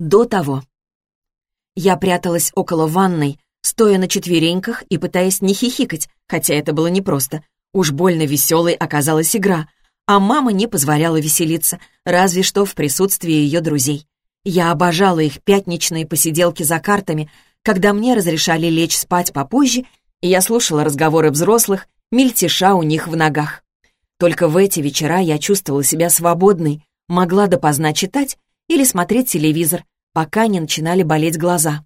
До того. Я пряталась около ванной, стоя на четвереньках и пытаясь не хихикать, хотя это было непросто. Уж больно веселой оказалась игра, а мама не позволяла веселиться, разве что в присутствии ее друзей. Я обожала их пятничные посиделки за картами, когда мне разрешали лечь спать попозже, и я слушала разговоры взрослых, мельтеша у них в ногах. Только в эти вечера я чувствовала себя свободной, могла допоздна читать или смотреть телевизор, пока не начинали болеть глаза.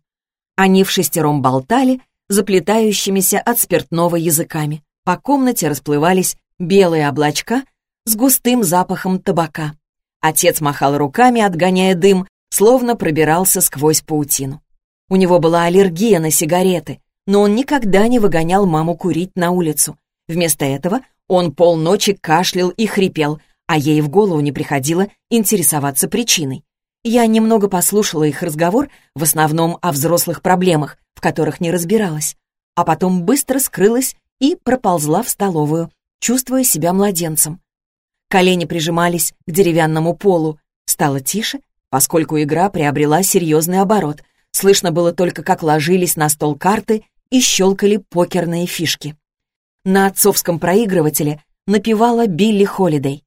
Они в шестером болтали, заплетающимися от спиртного языками. По комнате расплывались белые облачка с густым запахом табака. Отец махал руками, отгоняя дым, словно пробирался сквозь паутину. У него была аллергия на сигареты, но он никогда не выгонял маму курить на улицу. Вместо этого он полночи кашлял и хрипел, а ей в голову не приходило интересоваться причиной. Я немного послушала их разговор, в основном о взрослых проблемах, в которых не разбиралась, а потом быстро скрылась и проползла в столовую, чувствуя себя младенцем. Колени прижимались к деревянному полу. Стало тише, поскольку игра приобрела серьезный оборот. Слышно было только, как ложились на стол карты и щелкали покерные фишки. На отцовском проигрывателе напевала Билли Холидей.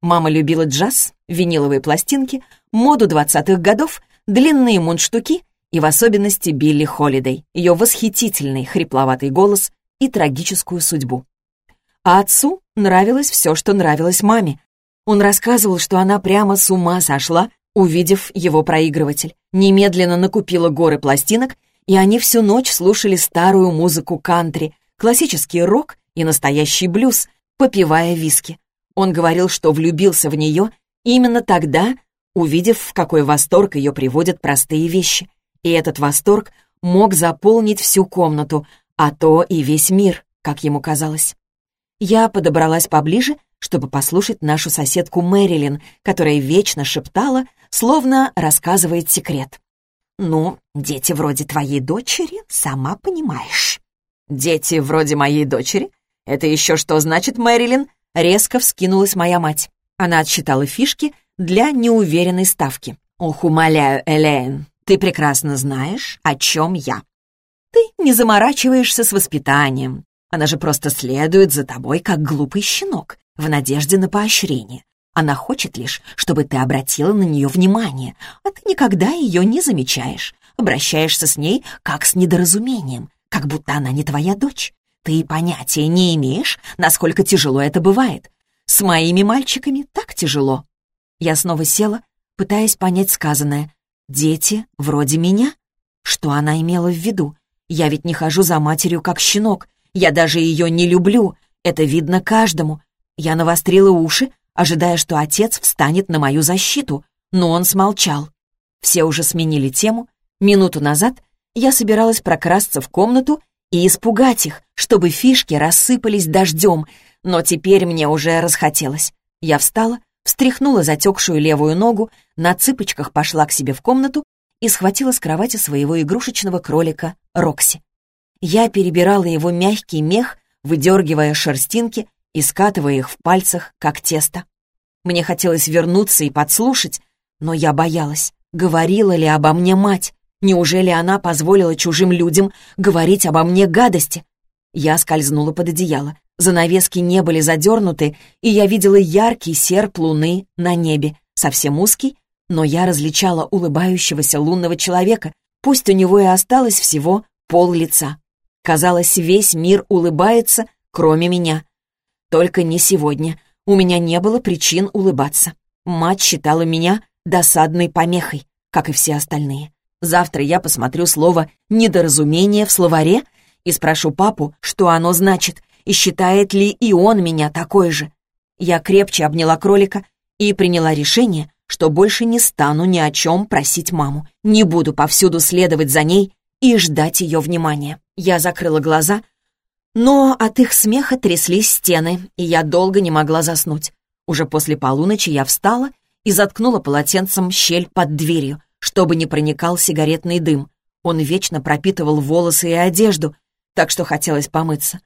Мама любила джаз, виниловые пластинки, моду двадцатых годов, длинные мундштуки и в особенности Билли Холидей, ее восхитительный хрипловатый голос и трагическую судьбу. А отцу нравилось все, что нравилось маме. Он рассказывал, что она прямо с ума сошла, увидев его проигрыватель. Немедленно накупила горы пластинок, и они всю ночь слушали старую музыку кантри, классический рок и настоящий блюз, попивая виски. Он говорил, что влюбился в нее именно тогда, увидев, в какой восторг ее приводят простые вещи. И этот восторг мог заполнить всю комнату, а то и весь мир, как ему казалось. Я подобралась поближе, чтобы послушать нашу соседку Мэрилин, которая вечно шептала, словно рассказывает секрет. «Ну, дети вроде твоей дочери, сама понимаешь». «Дети вроде моей дочери? Это еще что значит, Мэрилин?» Резко вскинулась моя мать. Она отсчитала фишки для неуверенной ставки. «Ох, умоляю, Элейн, ты прекрасно знаешь, о чем я. Ты не заморачиваешься с воспитанием. Она же просто следует за тобой, как глупый щенок, в надежде на поощрение. Она хочет лишь, чтобы ты обратила на нее внимание, а ты никогда ее не замечаешь. Обращаешься с ней как с недоразумением, как будто она не твоя дочь. Ты понятия не имеешь, насколько тяжело это бывает. С моими мальчиками так тяжело. Я снова села, пытаясь понять сказанное. Дети вроде меня? Что она имела в виду? Я ведь не хожу за матерью как щенок. Я даже ее не люблю. Это видно каждому. Я навострила уши, ожидая, что отец встанет на мою защиту, но он смолчал. Все уже сменили тему. Минуту назад я собиралась прокрасться в комнату и испугать их, чтобы фишки рассыпались дождем, но теперь мне уже расхотелось. Я встала, встряхнула затекшую левую ногу, на цыпочках пошла к себе в комнату и схватила с кровати своего игрушечного кролика Рокси. Я перебирала его мягкий мех, выдергивая шерстинки и скатывая их в пальцах, как тесто. Мне хотелось вернуться и подслушать, но я боялась, говорила ли обо мне мать. Неужели она позволила чужим людям говорить обо мне гадости? Я скользнула под одеяло. Занавески не были задернуты, и я видела яркий серп луны на небе, совсем узкий, но я различала улыбающегося лунного человека, пусть у него и осталось всего пол лица. Казалось, весь мир улыбается, кроме меня. Только не сегодня. У меня не было причин улыбаться. Мать считала меня досадной помехой, как и все остальные. Завтра я посмотрю слово «недоразумение» в словаре и спрошу папу, что оно значит, и считает ли и он меня такой же. Я крепче обняла кролика и приняла решение, что больше не стану ни о чем просить маму, не буду повсюду следовать за ней и ждать ее внимания. Я закрыла глаза, но от их смеха тряслись стены, и я долго не могла заснуть. Уже после полуночи я встала и заткнула полотенцем щель под дверью, чтобы не проникал сигаретный дым. Он вечно пропитывал волосы и одежду, так что хотелось помыться.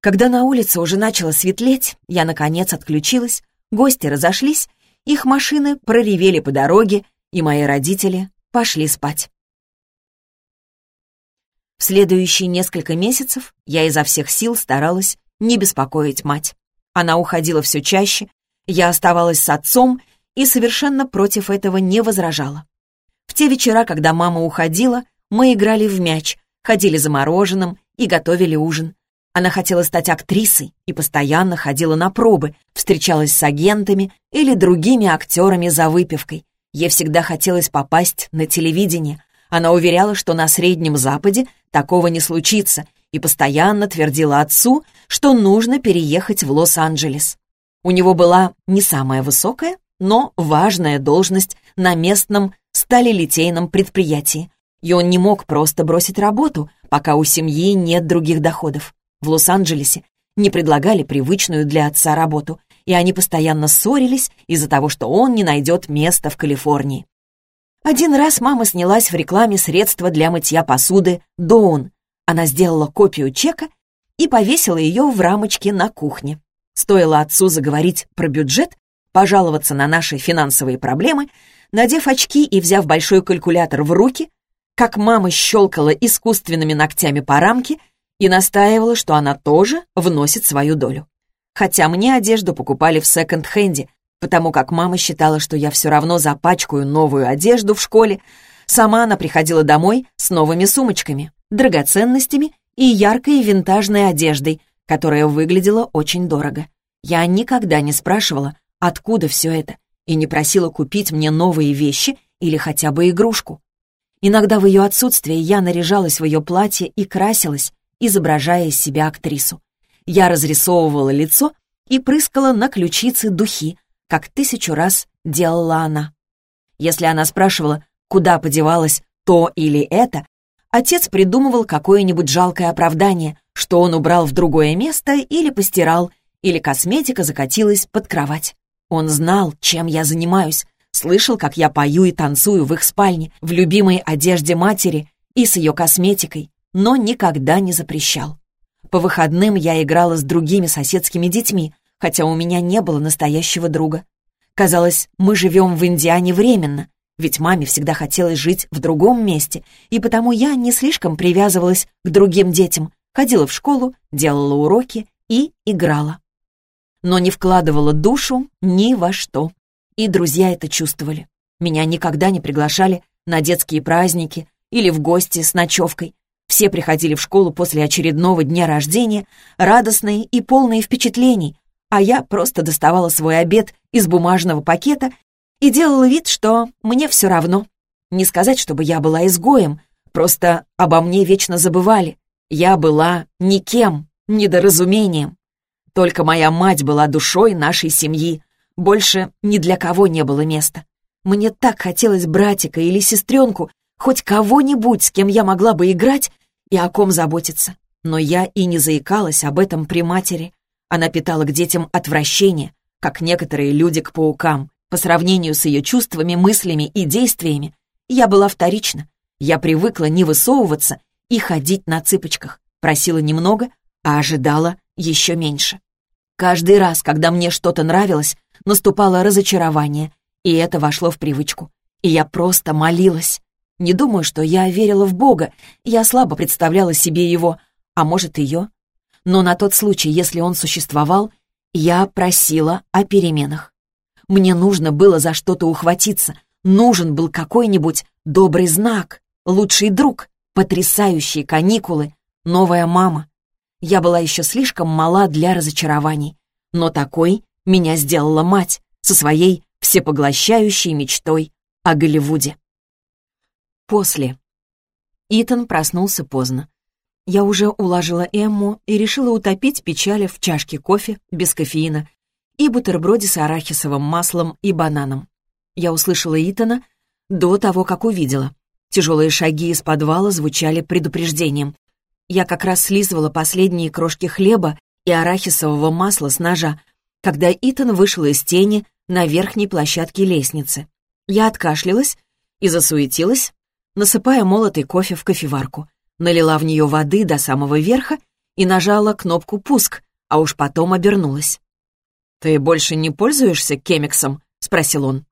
Когда на улице уже начало светлеть, я, наконец, отключилась, гости разошлись, их машины проревели по дороге, и мои родители пошли спать. В следующие несколько месяцев я изо всех сил старалась не беспокоить мать. Она уходила все чаще, я оставалась с отцом и совершенно против этого не возражала. В те вечера, когда мама уходила, мы играли в мяч, ходили за мороженым и готовили ужин. Она хотела стать актрисой и постоянно ходила на пробы, встречалась с агентами или другими актерами за выпивкой. Ей всегда хотелось попасть на телевидение. Она уверяла, что на Среднем Западе такого не случится, и постоянно твердила отцу, что нужно переехать в Лос-Анджелес. У него была не самая высокая, но важная должность на местном сталелитейном предприятии, и он не мог просто бросить работу, пока у семьи нет других доходов. В Лос-Анджелесе не предлагали привычную для отца работу, и они постоянно ссорились из-за того, что он не найдет места в Калифорнии. Один раз мама снялась в рекламе средства для мытья посуды «Доун». Она сделала копию чека и повесила ее в рамочке на кухне. Стоило отцу заговорить про бюджет, пожаловаться на наши финансовые проблемы, надев очки и взяв большой калькулятор в руки, как мама щелкала искусственными ногтями по рамке и настаивала, что она тоже вносит свою долю. Хотя мне одежду покупали в секонд-хенде, потому как мама считала, что я все равно запачкаю новую одежду в школе, сама она приходила домой с новыми сумочками, драгоценностями и яркой винтажной одеждой, которая выглядела очень дорого. Я никогда не спрашивала, откуда все это, и не просила купить мне новые вещи или хотя бы игрушку. Иногда в ее отсутствие я наряжалась в ее платье и красилась, изображая из себя актрису. Я разрисовывала лицо и прыскала на ключицы духи, как тысячу раз делала она. Если она спрашивала, куда подевалось то или это, отец придумывал какое-нибудь жалкое оправдание, что он убрал в другое место или постирал, или косметика закатилась под кровать. Он знал, чем я занимаюсь, слышал, как я пою и танцую в их спальне, в любимой одежде матери и с ее косметикой, но никогда не запрещал. По выходным я играла с другими соседскими детьми, хотя у меня не было настоящего друга. Казалось, мы живем в Индиане временно, ведь маме всегда хотелось жить в другом месте, и потому я не слишком привязывалась к другим детям, ходила в школу, делала уроки и играла. Но не вкладывала душу ни во что. И друзья это чувствовали. Меня никогда не приглашали на детские праздники или в гости с ночевкой. Все приходили в школу после очередного дня рождения, радостные и полные впечатлений, а я просто доставала свой обед из бумажного пакета и делала вид, что мне все равно. Не сказать, чтобы я была изгоем, просто обо мне вечно забывали. Я была никем, недоразумением. Только моя мать была душой нашей семьи. Больше ни для кого не было места. Мне так хотелось братика или сестренку, хоть кого-нибудь, с кем я могла бы играть и о ком заботиться. Но я и не заикалась об этом при матери. Она питала к детям отвращение, как некоторые люди к паукам. По сравнению с ее чувствами, мыслями и действиями, я была вторична. Я привыкла не высовываться и ходить на цыпочках. Просила немного, а ожидала еще меньше. Каждый раз, когда мне что-то нравилось, наступало разочарование, и это вошло в привычку. И я просто молилась. Не думаю, что я верила в Бога, я слабо представляла себе его, а может, ее. Но на тот случай, если он существовал, я просила о переменах. Мне нужно было за что-то ухватиться, нужен был какой-нибудь добрый знак, лучший друг, потрясающие каникулы, новая мама. Я была еще слишком мала для разочарований, но такой меня сделала мать со своей всепоглощающей мечтой о Голливуде. После. Итан проснулся поздно. Я уже уложила Эмму и решила утопить печали в чашке кофе без кофеина и бутерброде с арахисовым маслом и бананом. Я услышала Итана до того, как увидела. Тяжелые шаги из подвала звучали предупреждением. Я как раз слизывала последние крошки хлеба и арахисового масла с ножа, когда Итан вышел из тени на верхней площадке лестницы. Я откашлялась и засуетилась, насыпая молотый кофе в кофеварку. Налила в нее воды до самого верха и нажала кнопку «Пуск», а уж потом обернулась. «Ты больше не пользуешься кемиксом?» — спросил он.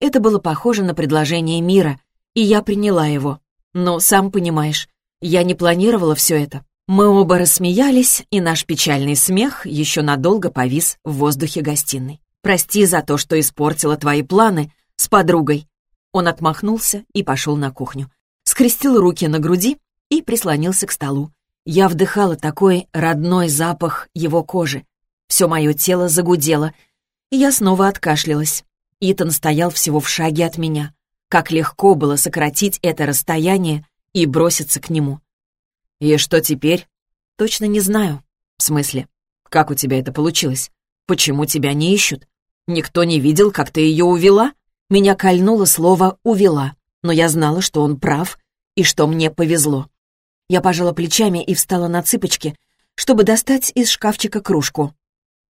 Это было похоже на предложение мира, и я приняла его. Но, сам понимаешь, я не планировала все это. Мы оба рассмеялись, и наш печальный смех еще надолго повис в воздухе гостиной. «Прости за то, что испортила твои планы с подругой». Он отмахнулся и пошел на кухню. Скрестил руки на груди и прислонился к столу. Я вдыхала такой родной запах его кожи. Все мое тело загудело, и я снова откашлялась. Итан стоял всего в шаге от меня. Как легко было сократить это расстояние и броситься к нему. «И что теперь?» «Точно не знаю». «В смысле? Как у тебя это получилось? Почему тебя не ищут? Никто не видел, как ты ее увела?» Меня кольнуло слово «увела», но я знала, что он прав и что мне повезло. Я пожала плечами и встала на цыпочки, чтобы достать из шкафчика кружку.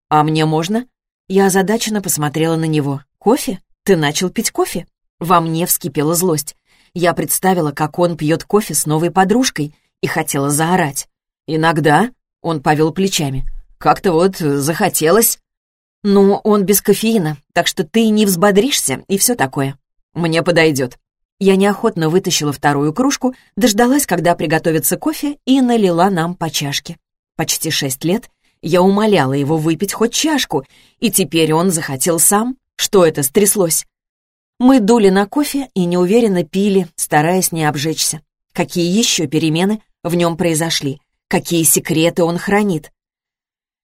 «А мне можно?» Я озадаченно посмотрела на него. «Кофе? Ты начал пить кофе?» Во мне вскипела злость. Я представила, как он пьет кофе с новой подружкой, и хотела заорать. «Иногда», — он повел плечами, — «как-то вот захотелось». «Ну, он без кофеина, так что ты не взбодришься и все такое. Мне подойдет». Я неохотно вытащила вторую кружку, дождалась, когда приготовится кофе, и налила нам по чашке. Почти шесть лет я умоляла его выпить хоть чашку, и теперь он захотел сам. Что это стряслось? Мы дули на кофе и неуверенно пили, стараясь не обжечься. Какие еще перемены в нем произошли? Какие секреты он хранит?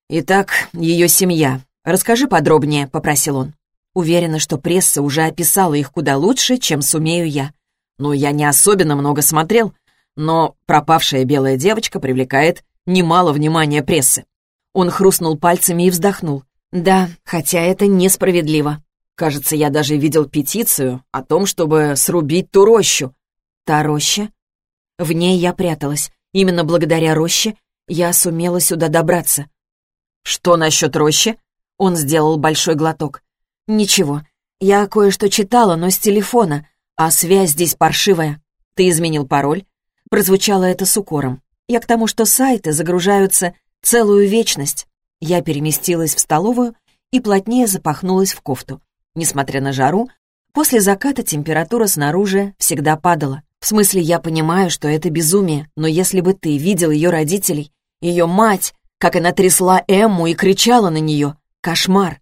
«Итак, ее семья. Расскажи подробнее», — попросил он. Уверена, что пресса уже описала их куда лучше, чем сумею я. Ну, я не особенно много смотрел, но пропавшая белая девочка привлекает немало внимания прессы. Он хрустнул пальцами и вздохнул. Да, хотя это несправедливо. Кажется, я даже видел петицию о том, чтобы срубить ту рощу. Та роща? В ней я пряталась. Именно благодаря роще я сумела сюда добраться. Что насчет рощи? Он сделал большой глоток. Ничего. Я кое-что читала, но с телефона, а связь здесь паршивая. Ты изменил пароль? Прозвучало это с укором. Я к тому, что сайты загружаются целую вечность. Я переместилась в столовую и плотнее запахнулась в кофту. Несмотря на жару, после заката температура снаружи всегда падала. В смысле, я понимаю, что это безумие, но если бы ты видел ее родителей, ее мать, как она трясла Эмму и кричала на нее, кошмар.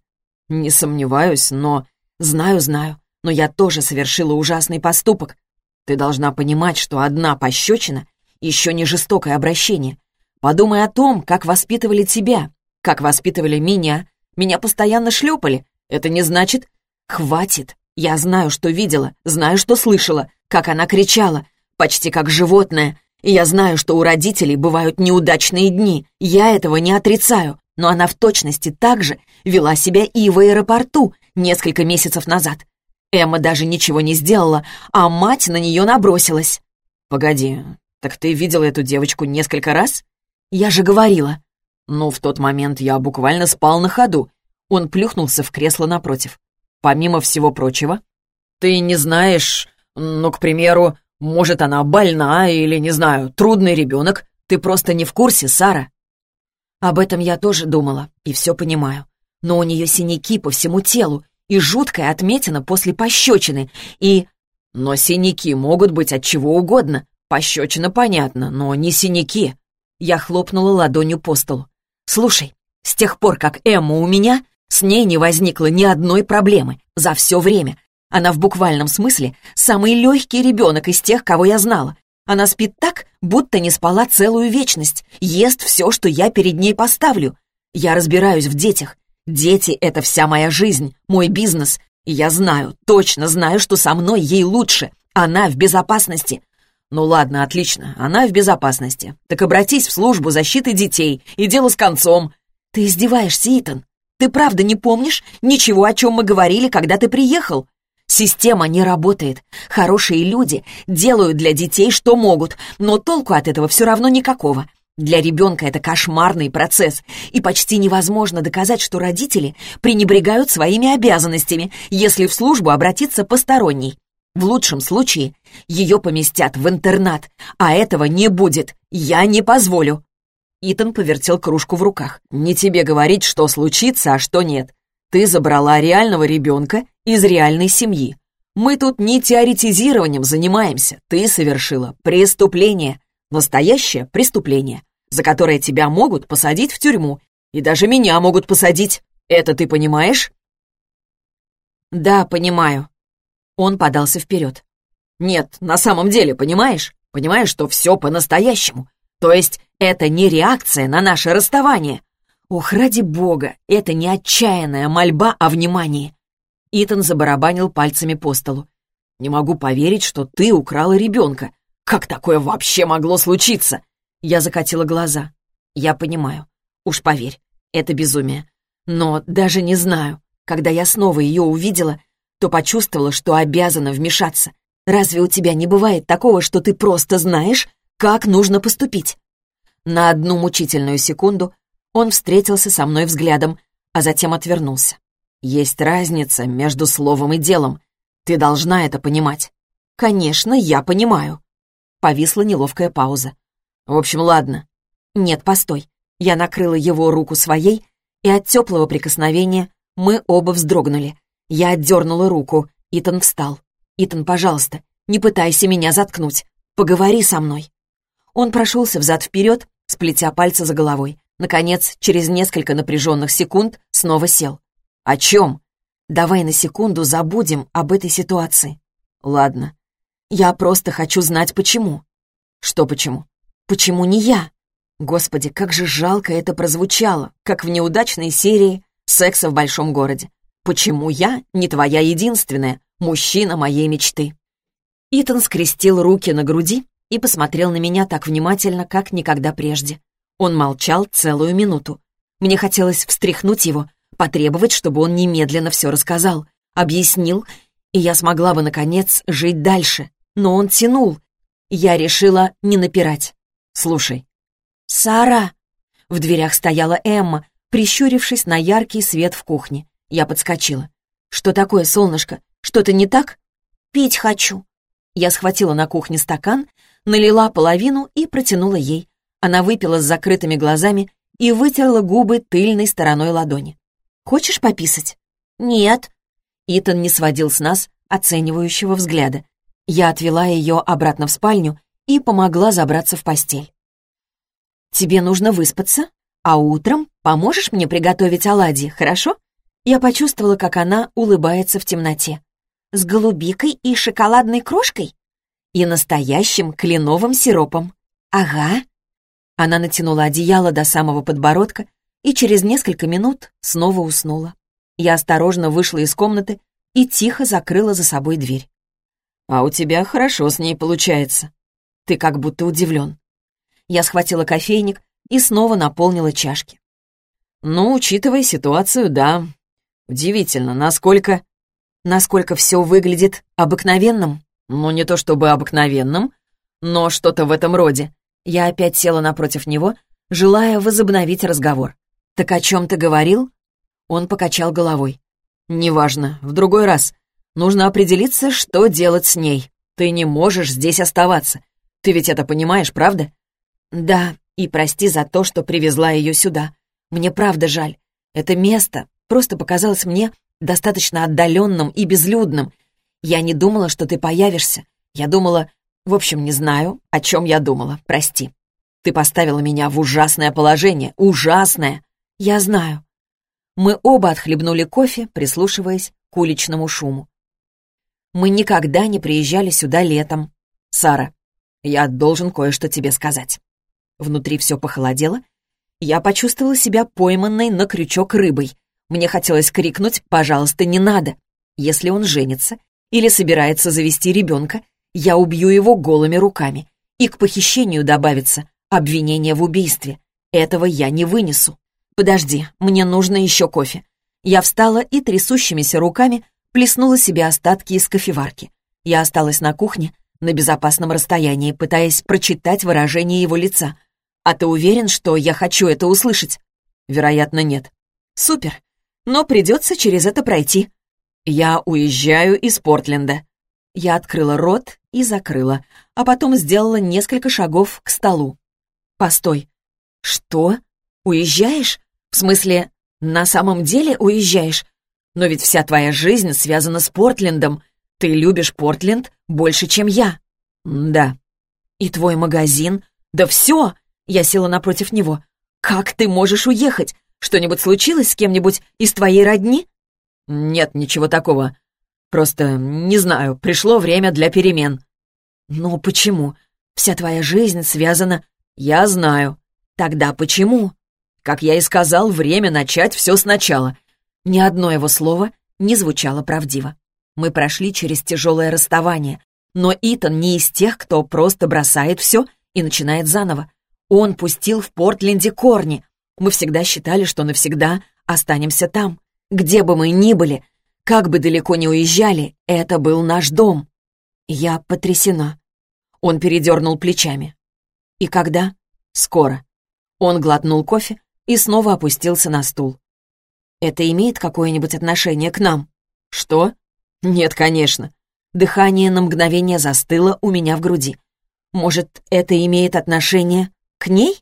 Не сомневаюсь, но... Знаю, знаю, но я тоже совершила ужасный поступок. Ты должна понимать, что одна пощечина еще не жестокое обращение. Подумай о том, как воспитывали тебя, как воспитывали меня. Меня постоянно шлепали. Это не значит, «Хватит! Я знаю, что видела, знаю, что слышала, как она кричала, почти как животное. И я знаю, что у родителей бывают неудачные дни. Я этого не отрицаю. Но она в точности так же вела себя и в аэропорту несколько месяцев назад. Эмма даже ничего не сделала, а мать на нее набросилась. «Погоди, так ты видела эту девочку несколько раз?» «Я же говорила». «Ну, в тот момент я буквально спал на ходу». Он плюхнулся в кресло напротив. Помимо всего прочего, ты не знаешь, ну, к примеру, может, она больна или, не знаю, трудный ребенок. Ты просто не в курсе, Сара. Об этом я тоже думала и все понимаю. Но у нее синяки по всему телу и жуткая отметина после пощечины, и... Но синяки могут быть от чего угодно. Пощечина понятно, но не синяки. Я хлопнула ладонью по столу. «Слушай, с тех пор, как Эмма у меня, с ней не возникло ни одной проблемы за все время. Она в буквальном смысле самый легкий ребенок из тех, кого я знала. Она спит так, будто не спала целую вечность, ест все, что я перед ней поставлю. Я разбираюсь в детях. Дети — это вся моя жизнь, мой бизнес. И я знаю, точно знаю, что со мной ей лучше. Она в безопасности. Ну ладно, отлично, она в безопасности. Так обратись в службу защиты детей, и дело с концом. Ты издеваешься, Итан? Ты правда не помнишь ничего, о чем мы говорили, когда ты приехал? Система не работает. Хорошие люди делают для детей, что могут, но толку от этого все равно никакого. Для ребенка это кошмарный процесс, и почти невозможно доказать, что родители пренебрегают своими обязанностями, если в службу обратиться посторонний. В лучшем случае Ее поместят в интернат, а этого не будет. Я не позволю. Итан повертел кружку в руках. «Не тебе говорить, что случится, а что нет. Ты забрала реального ребенка из реальной семьи. Мы тут не теоретизированием занимаемся. Ты совершила преступление. Настоящее преступление, за которое тебя могут посадить в тюрьму. И даже меня могут посадить. Это ты понимаешь?» «Да, понимаю». Он подался вперед. «Нет, на самом деле, понимаешь? Понимаешь, что все по-настоящему. То есть это не реакция на наше расставание. Ох, ради бога, это не отчаянная мольба о внимании. Итан забарабанил пальцами по столу. «Не могу поверить, что ты украла ребенка. Как такое вообще могло случиться?» Я закатила глаза. «Я понимаю. Уж поверь, это безумие. Но даже не знаю. Когда я снова ее увидела, то почувствовала, что обязана вмешаться. Разве у тебя не бывает такого, что ты просто знаешь, как нужно поступить. На одну мучительную секунду он встретился со мной взглядом, а затем отвернулся. Есть разница между словом и делом. Ты должна это понимать. Конечно, я понимаю. Повисла неловкая пауза. В общем, ладно. Нет, постой. Я накрыла его руку своей, и от теплого прикосновения мы оба вздрогнули. Я отдернула руку. Итан встал. «Итан, пожалуйста, не пытайся меня заткнуть. Поговори со мной». Он прошелся взад-вперед, сплетя пальцы за головой. Наконец, через несколько напряженных секунд, снова сел. «О чем?» «Давай на секунду забудем об этой ситуации». «Ладно. Я просто хочу знать, почему». «Что почему?» «Почему не я?» Господи, как же жалко это прозвучало, как в неудачной серии «Секса в большом городе». «Почему я не твоя единственная, мужчина моей мечты?» Итан скрестил руки на груди и посмотрел на меня так внимательно, как никогда прежде. Он молчал целую минуту. Мне хотелось встряхнуть его, потребовать, чтобы он немедленно все рассказал, объяснил, и я смогла бы, наконец, жить дальше. Но он тянул. Я решила не напирать. «Слушай». «Сара!» В дверях стояла Эмма, прищурившись на яркий свет в кухне. Я подскочила. «Что такое, солнышко? Что-то не так?» «Пить хочу». Я схватила на кухне стакан, налила половину и протянула ей. Она выпила с закрытыми глазами и вытерла губы тыльной стороной ладони. «Хочешь пописать?» «Нет». Итан не сводил с нас оценивающего взгляда. Я отвела ее обратно в спальню и помогла забраться в постель. «Тебе нужно выспаться, а утром поможешь мне приготовить оладьи, хорошо?» Я почувствовала, как она улыбается в темноте. «С голубикой и шоколадной крошкой?» и настоящим кленовым сиропом. Ага. Она натянула одеяло до самого подбородка и через несколько минут снова уснула. Я осторожно вышла из комнаты и тихо закрыла за собой дверь. «А у тебя хорошо с ней получается. Ты как будто удивлен». Я схватила кофейник и снова наполнила чашки. «Ну, учитывая ситуацию, да. Удивительно, насколько...» «Насколько все выглядит обыкновенным?» Ну, не то чтобы обыкновенным, но что-то в этом роде. Я опять села напротив него, желая возобновить разговор. «Так о чем ты говорил?» Он покачал головой. «Неважно, в другой раз. Нужно определиться, что делать с ней. Ты не можешь здесь оставаться. Ты ведь это понимаешь, правда?» «Да, и прости за то, что привезла ее сюда. Мне правда жаль. Это место просто показалось мне достаточно отдаленным и безлюдным, я не думала, что ты появишься. Я думала... В общем, не знаю, о чем я думала. Прости. Ты поставила меня в ужасное положение. Ужасное. Я знаю. Мы оба отхлебнули кофе, прислушиваясь к уличному шуму. Мы никогда не приезжали сюда летом. Сара, я должен кое-что тебе сказать. Внутри все похолодело. Я почувствовала себя пойманной на крючок рыбой. Мне хотелось крикнуть «пожалуйста, не надо». Если он женится, или собирается завести ребенка, я убью его голыми руками. И к похищению добавится обвинение в убийстве. Этого я не вынесу. Подожди, мне нужно еще кофе. Я встала и трясущимися руками плеснула себе остатки из кофеварки. Я осталась на кухне, на безопасном расстоянии, пытаясь прочитать выражение его лица. «А ты уверен, что я хочу это услышать?» «Вероятно, нет». «Супер. Но придется через это пройти. «Я уезжаю из Портленда». Я открыла рот и закрыла, а потом сделала несколько шагов к столу. «Постой. Что? Уезжаешь? В смысле, на самом деле уезжаешь? Но ведь вся твоя жизнь связана с Портлендом. Ты любишь Портленд больше, чем я». «Да». «И твой магазин? Да все!» Я села напротив него. «Как ты можешь уехать? Что-нибудь случилось с кем-нибудь из твоей родни?» «Нет, ничего такого. Просто, не знаю, пришло время для перемен». «Но почему? Вся твоя жизнь связана...» «Я знаю». «Тогда почему?» «Как я и сказал, время начать все сначала». Ни одно его слово не звучало правдиво. Мы прошли через тяжелое расставание, но Итан не из тех, кто просто бросает все и начинает заново. Он пустил в Портленде корни. Мы всегда считали, что навсегда останемся там. Где бы мы ни были, как бы далеко ни уезжали, это был наш дом. Я потрясена. Он передернул плечами. И когда? Скоро. Он глотнул кофе и снова опустился на стул. Это имеет какое-нибудь отношение к нам? Что? Нет, конечно. Дыхание на мгновение застыло у меня в груди. Может, это имеет отношение к ней?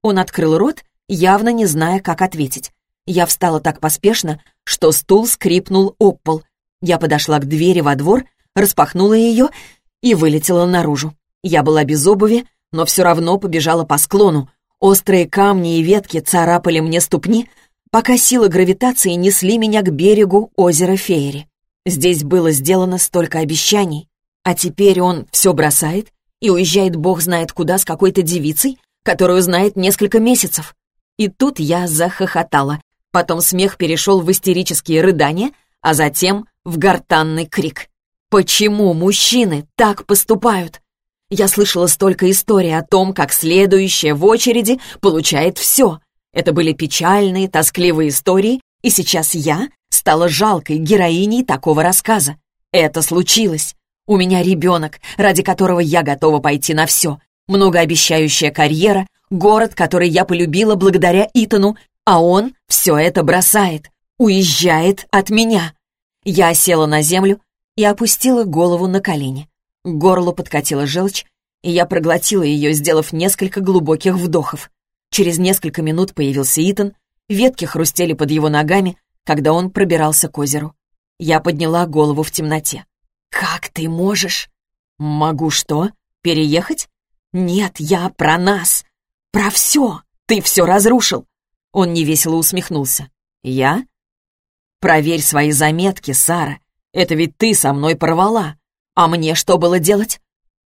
Он открыл рот, явно не зная, как ответить. Я встала так поспешно, что стул скрипнул об пол. Я подошла к двери во двор, распахнула ее и вылетела наружу. Я была без обуви, но все равно побежала по склону. Острые камни и ветки царапали мне ступни, пока силы гравитации несли меня к берегу озера Фейри. Здесь было сделано столько обещаний, а теперь он все бросает и уезжает бог знает куда с какой-то девицей, которую знает несколько месяцев. И тут я захохотала, Потом смех перешел в истерические рыдания, а затем в гортанный крик. Почему мужчины так поступают? Я слышала столько историй о том, как следующая в очереди получает все. Это были печальные, тоскливые истории, и сейчас я стала жалкой героиней такого рассказа. Это случилось. У меня ребенок, ради которого я готова пойти на все. Многообещающая карьера, город, который я полюбила благодаря Итану, а он все это бросает, уезжает от меня. Я села на землю и опустила голову на колени. К горлу подкатила желчь, и я проглотила ее, сделав несколько глубоких вдохов. Через несколько минут появился Итан, ветки хрустели под его ногами, когда он пробирался к озеру. Я подняла голову в темноте. «Как ты можешь?» «Могу что? Переехать?» «Нет, я про нас. Про все. Ты все разрушил. Он невесело усмехнулся. «Я?» «Проверь свои заметки, Сара. Это ведь ты со мной порвала. А мне что было делать?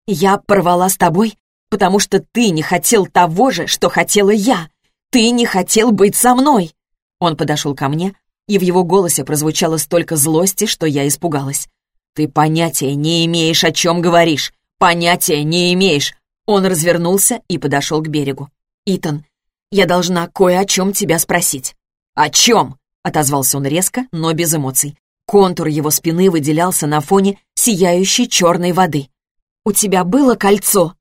Я порвала с тобой, потому что ты не хотел того же, что хотела я. Ты не хотел быть со мной!» Он подошел ко мне, и в его голосе прозвучало столько злости, что я испугалась. «Ты понятия не имеешь, о чем говоришь. Понятия не имеешь!» Он развернулся и подошел к берегу. «Итан, я должна кое о чем тебя спросить». «О чем?» — отозвался он резко, но без эмоций. Контур его спины выделялся на фоне сияющей черной воды. «У тебя было кольцо?»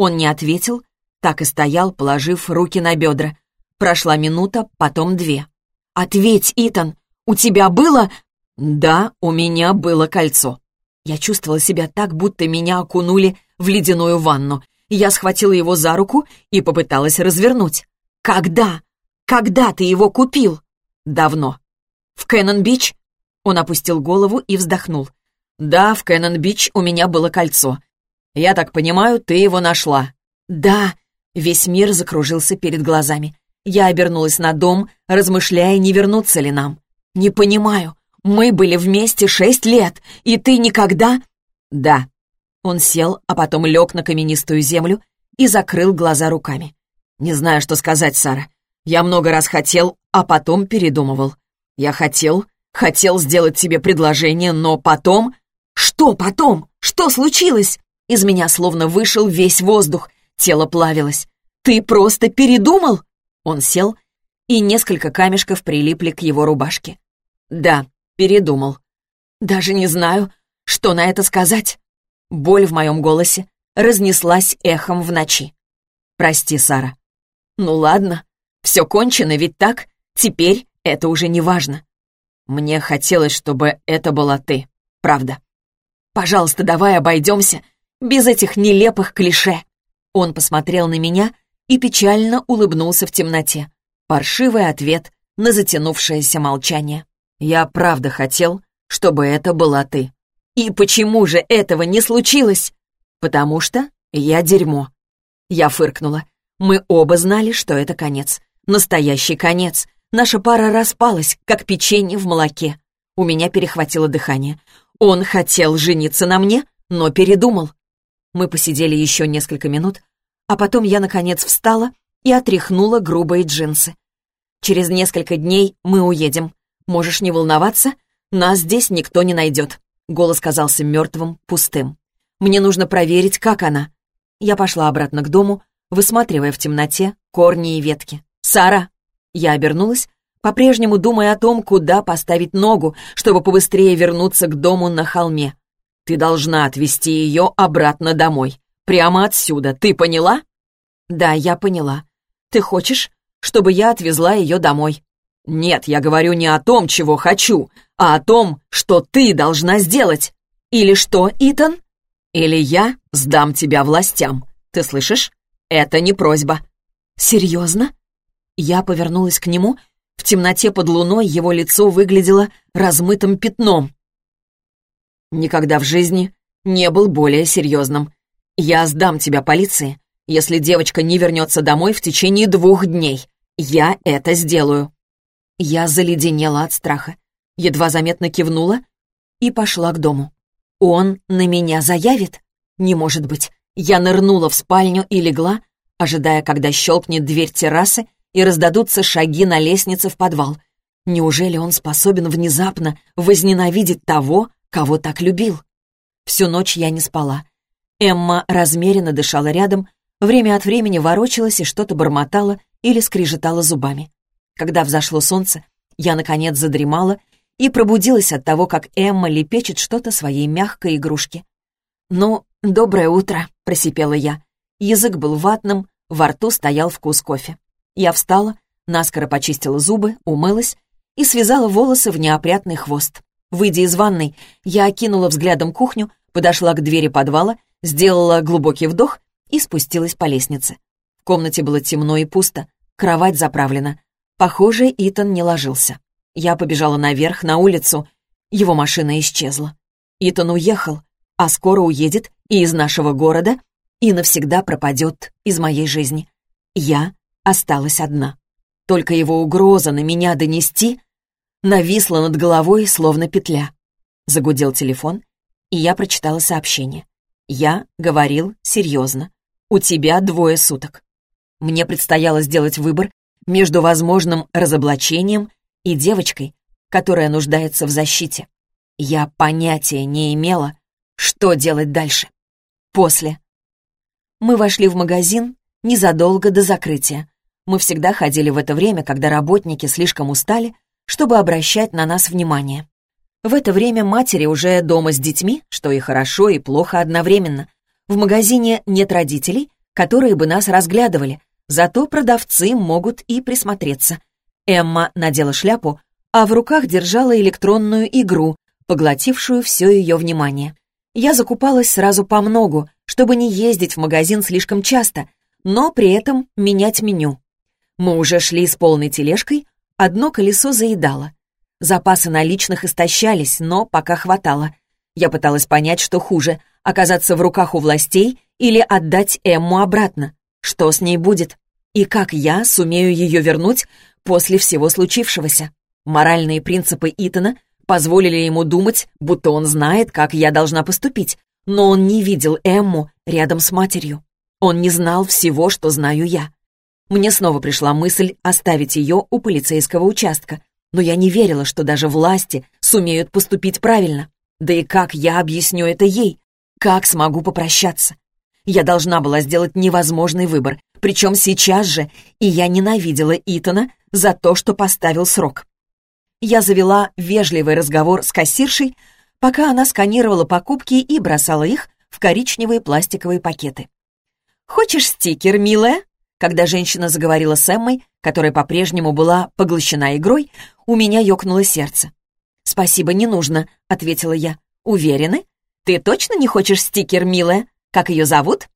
Он не ответил, так и стоял, положив руки на бедра. Прошла минута, потом две. «Ответь, Итан, у тебя было...» «Да, у меня было кольцо». Я чувствовала себя так, будто меня окунули в ледяную ванну. Я схватила его за руку и попыталась развернуть. «Когда? Когда ты его купил?» «Давно». «В Кэннон-Бич?» Он опустил голову и вздохнул. «Да, в Кэннон-Бич у меня было кольцо. Я так понимаю, ты его нашла». «Да». Весь мир закружился перед глазами. Я обернулась на дом, размышляя, не вернуться ли нам. «Не понимаю. Мы были вместе шесть лет, и ты никогда...» «Да». Он сел, а потом лег на каменистую землю и закрыл глаза руками. «Не знаю, что сказать, Сара. Я много раз хотел, а потом передумывал. Я хотел, хотел сделать тебе предложение, но потом...» «Что потом? Что случилось?» Из меня словно вышел весь воздух, тело плавилось. «Ты просто передумал?» Он сел, и несколько камешков прилипли к его рубашке. «Да, передумал. Даже не знаю, что на это сказать». Боль в моем голосе разнеслась эхом в ночи. «Прости, Сара. «Ну ладно, все кончено, ведь так? Теперь это уже не важно. Мне хотелось, чтобы это была ты, правда». Пожалуйста, давай обойдемся без этих нелепых клише». Он посмотрел на меня и печально улыбнулся в темноте. Паршивый ответ на затянувшееся молчание. «Я правда хотел, чтобы это была ты». «И почему же этого не случилось?» «Потому что я дерьмо». Я фыркнула. Мы оба знали, что это конец. Настоящий конец. Наша пара распалась, как печенье в молоке. У меня перехватило дыхание. Он хотел жениться на мне, но передумал. Мы посидели еще несколько минут, а потом я, наконец, встала и отряхнула грубые джинсы. «Через несколько дней мы уедем. Можешь не волноваться, нас здесь никто не найдет». Голос казался мертвым, пустым. «Мне нужно проверить, как она». Я пошла обратно к дому, высматривая в темноте корни и ветки. «Сара!» Я обернулась, по-прежнему думая о том, куда поставить ногу, чтобы побыстрее вернуться к дому на холме. «Ты должна отвезти ее обратно домой. Прямо отсюда, ты поняла?» «Да, я поняла. Ты хочешь, чтобы я отвезла ее домой?» «Нет, я говорю не о том, чего хочу, а о том, что ты должна сделать. Или что, Итан? Или я сдам тебя властям. Ты слышишь? Это не просьба». «Серьезно?» Я повернулась к нему. В темноте под луной его лицо выглядело размытым пятном. «Никогда в жизни не был более серьезным. Я сдам тебя полиции, если девочка не вернется домой в течение двух дней. Я это сделаю». Я заледенела от страха, едва заметно кивнула и пошла к дому. «Он на меня заявит? Не может быть». Я нырнула в спальню и легла, ожидая, когда щелкнет дверь террасы, и раздадутся шаги на лестнице в подвал. Неужели он способен внезапно возненавидеть того, кого так любил? Всю ночь я не спала. Эмма размеренно дышала рядом, время от времени ворочалась и что-то бормотала или скрижетала зубами. Когда взошло солнце, я, наконец, задремала и пробудилась от того, как Эмма лепечет что-то своей мягкой игрушке. «Ну, доброе утро», — просипела я. Язык был ватным, во рту стоял вкус кофе. Я встала, наскоро почистила зубы, умылась и связала волосы в неопрятный хвост. Выйдя из ванной, я окинула взглядом кухню, подошла к двери подвала, сделала глубокий вдох и спустилась по лестнице. В комнате было темно и пусто, кровать заправлена. Похоже, Итан не ложился. Я побежала наверх, на улицу. Его машина исчезла. Итан уехал, а скоро уедет и из нашего города, и навсегда пропадет из моей жизни. Я осталась одна. Только его угроза на меня донести нависла над головой, словно петля. Загудел телефон, и я прочитала сообщение. Я говорил серьезно. У тебя двое суток. Мне предстояло сделать выбор между возможным разоблачением и девочкой, которая нуждается в защите. Я понятия не имела, что делать дальше. После. Мы вошли в магазин незадолго до закрытия. Мы всегда ходили в это время, когда работники слишком устали, чтобы обращать на нас внимание. В это время матери уже дома с детьми, что и хорошо, и плохо одновременно. В магазине нет родителей, которые бы нас разглядывали, зато продавцы могут и присмотреться. Эмма надела шляпу, а в руках держала электронную игру, поглотившую все ее внимание. Я закупалась сразу по многу, чтобы не ездить в магазин слишком часто, но при этом менять меню. Мы уже шли с полной тележкой, одно колесо заедало. Запасы наличных истощались, но пока хватало. Я пыталась понять, что хуже — оказаться в руках у властей или отдать Эмму обратно. Что с ней будет? И как я сумею ее вернуть после всего случившегося? Моральные принципы Итана позволили ему думать, будто он знает, как я должна поступить, но он не видел Эмму рядом с матерью. Он не знал всего, что знаю я. Мне снова пришла мысль оставить ее у полицейского участка, но я не верила, что даже власти сумеют поступить правильно. Да и как я объясню это ей? Как смогу попрощаться? Я должна была сделать невозможный выбор, причем сейчас же, и я ненавидела Итана за то, что поставил срок. Я завела вежливый разговор с кассиршей, пока она сканировала покупки и бросала их в коричневые пластиковые пакеты. «Хочешь стикер, милая?» Когда женщина заговорила с Эммой, которая по-прежнему была поглощена игрой, у меня ёкнуло сердце. «Спасибо, не нужно», — ответила я. «Уверены? Ты «Ты точно не хочешь стикер, милая? Как ее зовут?»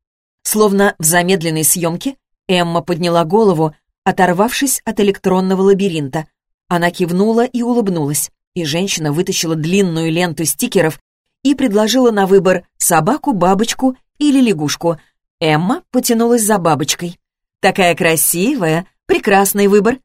Словно в замедленной съемке Эмма подняла голову, оторвавшись от электронного лабиринта. Она кивнула и улыбнулась, и женщина вытащила длинную ленту стикеров и предложила на выбор собаку, бабочку или лягушку. Эмма потянулась за бабочкой. «Такая красивая! Прекрасный выбор!»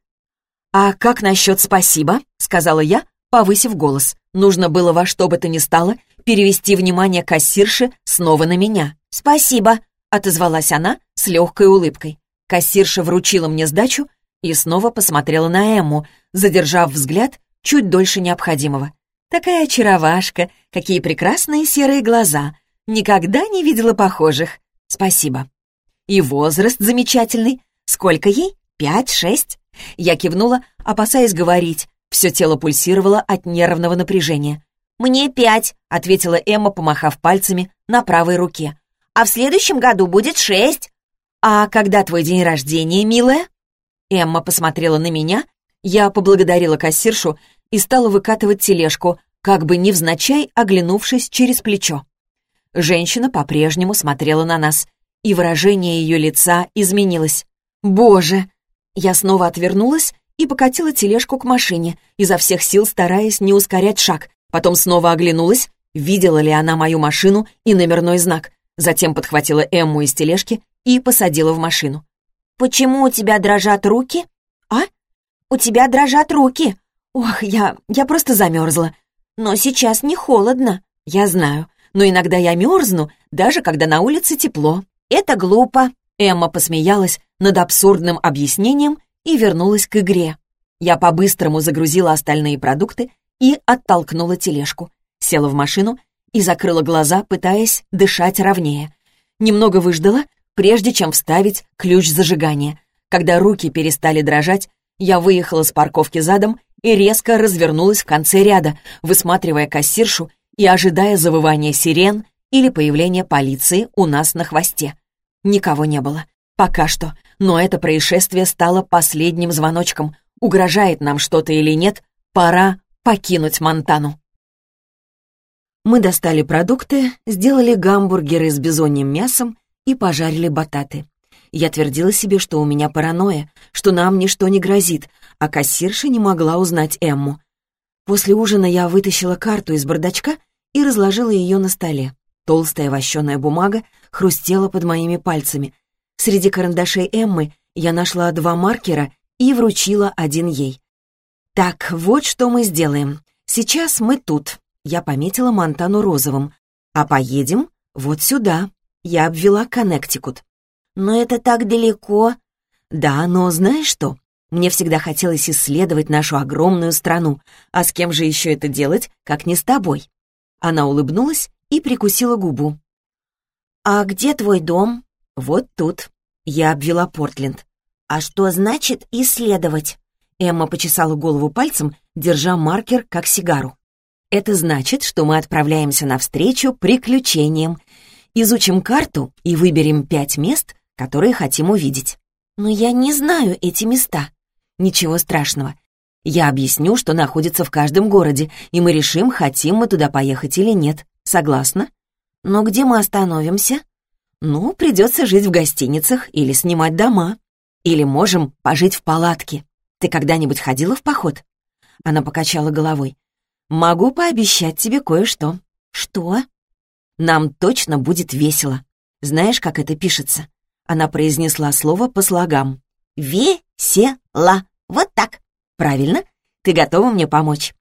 «А как насчет спасибо?» — сказала я, повысив голос. Нужно было во что бы то ни стало перевести внимание кассирши снова на меня. «Спасибо!» — отозвалась она с легкой улыбкой. Кассирша вручила мне сдачу и снова посмотрела на Эмму, задержав взгляд чуть дольше необходимого. Такая очаровашка, какие прекрасные серые глаза. Никогда не видела похожих. Спасибо. И возраст замечательный. Сколько ей? Пять, шесть? Я кивнула, опасаясь говорить. Все тело пульсировало от нервного напряжения. «Мне пять», — ответила Эмма, помахав пальцами на правой руке. «А в следующем году будет шесть». «А когда твой день рождения, милая?» Эмма посмотрела на меня, я поблагодарила кассиршу и стала выкатывать тележку, как бы невзначай оглянувшись через плечо. Женщина по-прежнему смотрела на нас, и выражение ее лица изменилось. «Боже!» Я снова отвернулась и покатила тележку к машине, изо всех сил стараясь не ускорять шаг. Потом снова оглянулась, видела ли она мою машину и номерной знак. Затем подхватила Эмму из тележки и посадила в машину. «Почему у тебя дрожат руки?» «А? У тебя дрожат руки!» «Ох, я... я просто замерзла. Но сейчас не холодно, я знаю. Но иногда я мерзну, даже когда на улице тепло. Это глупо». Эмма посмеялась над абсурдным объяснением и вернулась к игре. Я по-быстрому загрузила остальные продукты и оттолкнула тележку. Села в машину и закрыла глаза, пытаясь дышать ровнее. Немного выждала, прежде чем вставить ключ зажигания. Когда руки перестали дрожать, я выехала с парковки задом и резко развернулась в конце ряда, высматривая кассиршу и ожидая завывания сирен или появления полиции у нас на хвосте. Никого не было. Пока что. Но это происшествие стало последним звоночком. Угрожает нам что-то или нет, пора покинуть Монтану. Мы достали продукты, сделали гамбургеры с бизоньим мясом и пожарили бататы. Я твердила себе, что у меня паранойя, что нам ничто не грозит, а кассирша не могла узнать Эмму. После ужина я вытащила карту из бардачка и разложила ее на столе. Толстая вощеная бумага хрустела под моими пальцами. Среди карандашей Эммы я нашла два маркера и вручила один ей. «Так, вот что мы сделаем. Сейчас мы тут». Я пометила Монтану розовым. «А поедем вот сюда». Я обвела Коннектикут. «Но это так далеко». «Да, но знаешь что? Мне всегда хотелось исследовать нашу огромную страну. А с кем же еще это делать, как не с тобой?» Она улыбнулась и прикусила губу. «А где твой дом?» «Вот тут». Я обвела Портленд. «А что значит исследовать?» Эмма почесала голову пальцем, держа маркер как сигару. «Это значит, что мы отправляемся навстречу приключениям изучим карту и выберем пять мест, которые хотим увидеть. Но я не знаю эти места. Ничего страшного. Я объясню, что находится в каждом городе, и мы решим, хотим мы туда поехать или нет. Согласна? Но где мы остановимся? Ну, придется жить в гостиницах или снимать дома. Или можем пожить в палатке. Ты когда-нибудь ходила в поход? Она покачала головой. Могу пообещать тебе кое-что. Что? Нам точно будет весело. Знаешь, как это пишется?» Она произнесла слово по слогам. «Ве-се-ла». Вот так. Правильно? Ты готова мне помочь?»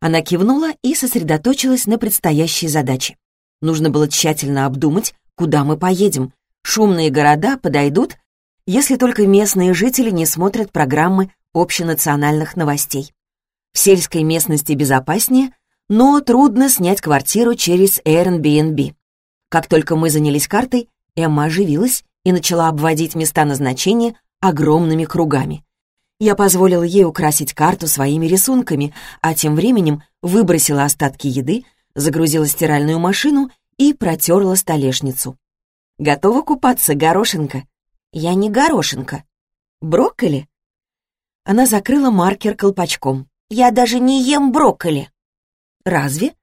Она кивнула и сосредоточилась на предстоящей задаче. Нужно было тщательно обдумать, куда мы поедем. Шумные города подойдут, если только местные жители не смотрят программы общенациональных новостей. В сельской местности безопаснее, но трудно снять квартиру через Airbnb. Как только мы занялись картой, Эмма оживилась и начала обводить места назначения огромными кругами. Я позволила ей украсить карту своими рисунками, а тем временем выбросила остатки еды, загрузила стиральную машину и протерла столешницу. «Готова купаться, горошинка?» «Я не горошинка». «Брокколи?» Она закрыла маркер колпачком. «Я даже не ем брокколи». «Разве?»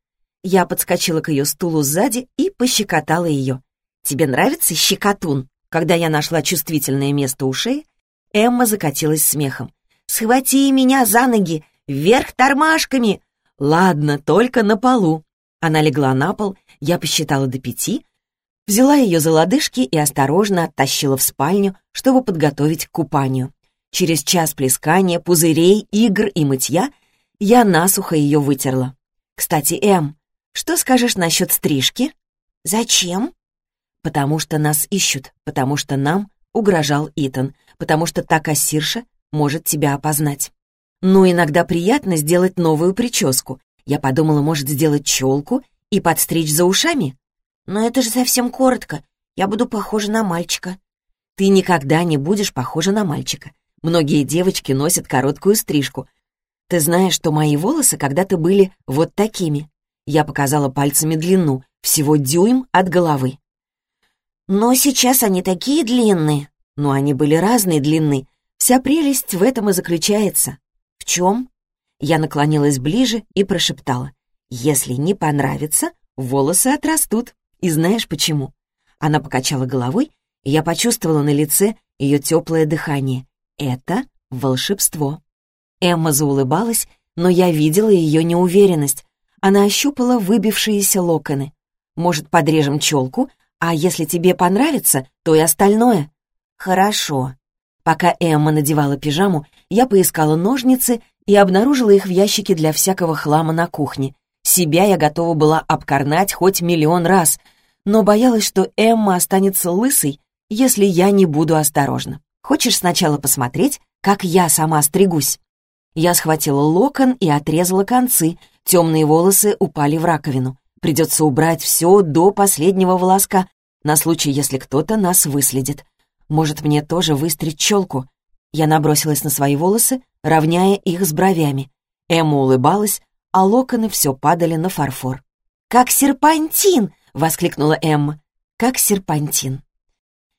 Я подскочила к ее стулу сзади и пощекотала ее. «Тебе нравится щекотун?» Когда я нашла чувствительное место у шеи, Эмма закатилась смехом. «Схвати меня за ноги! Вверх тормашками!» «Ладно, только на полу». Она легла на пол, я посчитала до пяти, взяла ее за лодыжки и осторожно оттащила в спальню, чтобы подготовить к купанию. Через час плескания, пузырей, игр и мытья я насухо ее вытерла. «Кстати, Эм, что скажешь насчет стрижки?» «Зачем?» «Потому что нас ищут, потому что нам угрожал Итан, потому что та кассирша может тебя опознать. Ну, иногда приятно сделать новую прическу. Я подумала, может, сделать челку и подстричь за ушами. Но это же совсем коротко. Я буду похожа на мальчика. Ты никогда не будешь похожа на мальчика. Многие девочки носят короткую стрижку. Ты знаешь, что мои волосы когда-то были вот такими. Я показала пальцами длину, всего дюйм от головы. Но сейчас они такие длинные. Но они были разной длины. Вся прелесть в этом и заключается. В чем? Я наклонилась ближе и прошептала. Если не понравится, волосы отрастут. И знаешь почему? Она покачала головой, и я почувствовала на лице ее теплое дыхание. Это волшебство. Эмма заулыбалась, но я видела ее неуверенность. Она ощупала выбившиеся локоны. «Может, подрежем челку, а если тебе понравится, то и остальное?» «Хорошо». Пока Эмма надевала пижаму, я поискала ножницы и обнаружила их в ящике для всякого хлама на кухне. Себя я готова была обкорнать хоть миллион раз, но боялась, что Эмма останется лысой, если я не буду осторожна. Хочешь сначала посмотреть, как я сама стригусь?» Я схватила локон и отрезала концы. Темные волосы упали в раковину. Придется убрать все до последнего волоска, на случай, если кто-то нас выследит. Может, мне тоже выстричь челку? Я набросилась на свои волосы, равняя их с бровями. Эмма улыбалась, а локоны все падали на фарфор. «Как серпантин!» — воскликнула Эмма. «Как серпантин».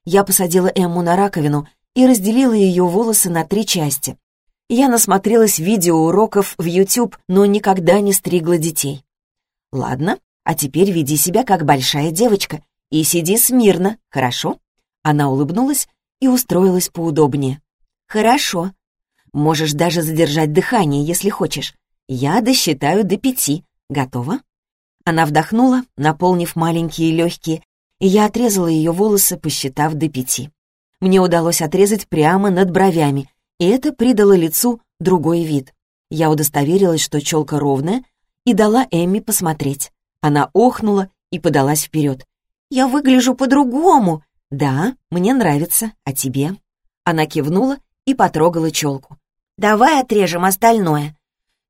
Я посадила Эмму на раковину и разделила ее волосы на три части. Я насмотрелась видеоуроков в YouTube, но никогда не стригла детей. «Ладно, а теперь веди себя как большая девочка и сиди смирно, хорошо?» Она улыбнулась и устроилась поудобнее. «Хорошо. Можешь даже задержать дыхание, если хочешь. Я досчитаю до пяти. Готова?» Она вдохнула, наполнив маленькие легкие, и я отрезала ее волосы, посчитав до пяти мне удалось отрезать прямо над бровями, и это придало лицу другой вид. Я удостоверилась, что челка ровная, и дала Эмми посмотреть. Она охнула и подалась вперед. «Я выгляжу по-другому!» «Да, мне нравится. А тебе?» Она кивнула и потрогала челку. «Давай отрежем остальное».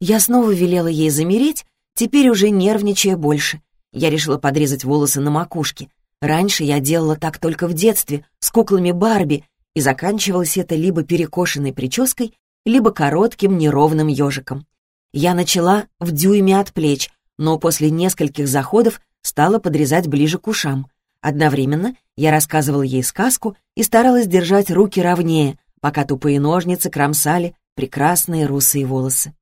Я снова велела ей замереть, теперь уже нервничая больше. Я решила подрезать волосы на макушке. Раньше я делала так только в детстве, с куклами Барби, и заканчивалось это либо перекошенной прической, либо коротким неровным ежиком. Я начала в дюйме от плеч, но после нескольких заходов стала подрезать ближе к ушам. Одновременно я рассказывала ей сказку и старалась держать руки ровнее, пока тупые ножницы кромсали прекрасные русые волосы.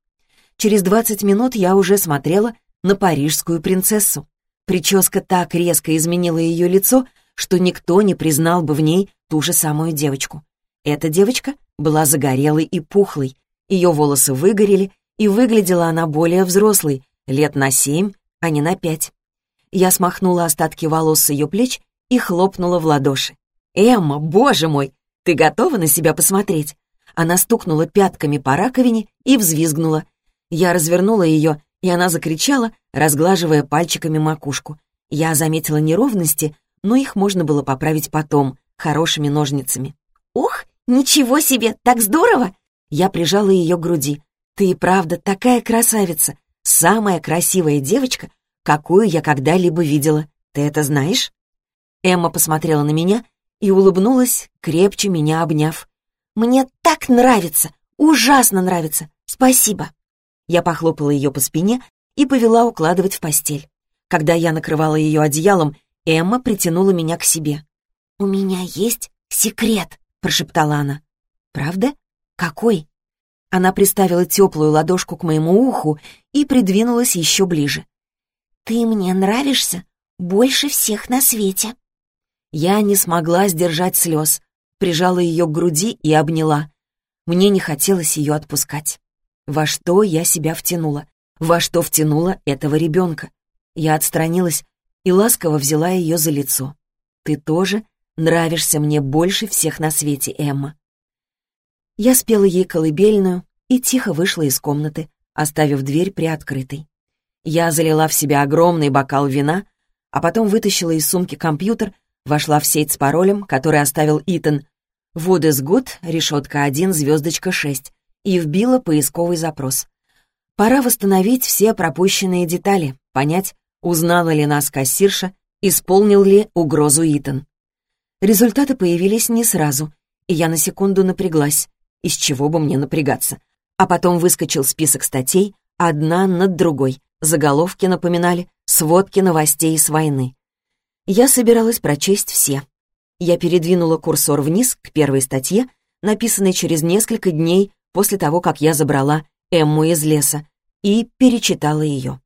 Через двадцать минут я уже смотрела на парижскую принцессу. Прическа так резко изменила ее лицо, что никто не признал бы в ней ту же самую девочку. Эта девочка была загорелой и пухлой, ее волосы выгорели, и выглядела она более взрослой, лет на семь, а не на пять. Я смахнула остатки волос с ее плеч и хлопнула в ладоши. «Эмма, боже мой, ты готова на себя посмотреть?» Она стукнула пятками по раковине и взвизгнула. Я развернула ее и она закричала, разглаживая пальчиками макушку. Я заметила неровности, но их можно было поправить потом, хорошими ножницами. «Ух, ничего себе, так здорово!» Я прижала ее к груди. «Ты и правда такая красавица, самая красивая девочка, какую я когда-либо видела. Ты это знаешь?» Эмма посмотрела на меня и улыбнулась, крепче меня обняв. «Мне так нравится, ужасно нравится, спасибо!» Я похлопала ее по спине и повела укладывать в постель. Когда я накрывала ее одеялом, Эмма притянула меня к себе. «У меня есть секрет», — прошептала она. «Правда? Какой?» Она приставила теплую ладошку к моему уху и придвинулась еще ближе. «Ты мне нравишься больше всех на свете». Я не смогла сдержать слез, прижала ее к груди и обняла. Мне не хотелось ее отпускать. Во что я себя втянула? Во что втянула этого ребенка? Я отстранилась и ласково взяла ее за лицо. «Ты тоже нравишься мне больше всех на свете, Эмма». Я спела ей колыбельную и тихо вышла из комнаты, оставив дверь приоткрытой. Я залила в себя огромный бокал вина, а потом вытащила из сумки компьютер, вошла в сеть с паролем, который оставил Итан. «Wood is good», решетка 1, звездочка 6, и вбила поисковый запрос. Пора восстановить все пропущенные детали, понять, узнала ли нас кассирша, исполнил ли угрозу Итан. Результаты появились не сразу, и я на секунду напряглась. Из чего бы мне напрягаться? А потом выскочил список статей, одна над другой. Заголовки напоминали сводки новостей с войны. Я собиралась прочесть все. Я передвинула курсор вниз к первой статье, написанной через несколько дней после того, как я забрала Эмму из леса, и перечитала ее.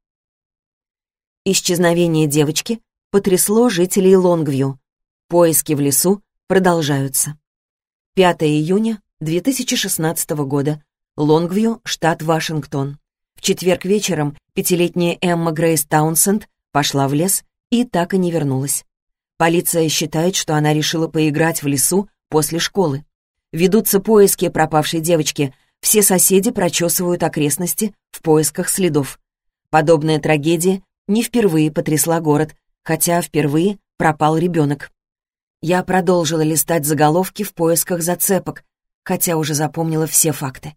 Исчезновение девочки потрясло жителей Лонгвью. Поиски в лесу продолжаются. 5 июня 2016 года. Лонгвью, штат Вашингтон. В четверг вечером пятилетняя Эмма Грейс Таунсенд пошла в лес и так и не вернулась. Полиция считает, что она решила поиграть в лесу после школы. Ведутся поиски пропавшей девочки. Все соседи прочесывают окрестности в поисках следов. Подобная трагедия не впервые потрясла город, хотя впервые пропал ребенок. Я продолжила листать заголовки в поисках зацепок, хотя уже запомнила все факты.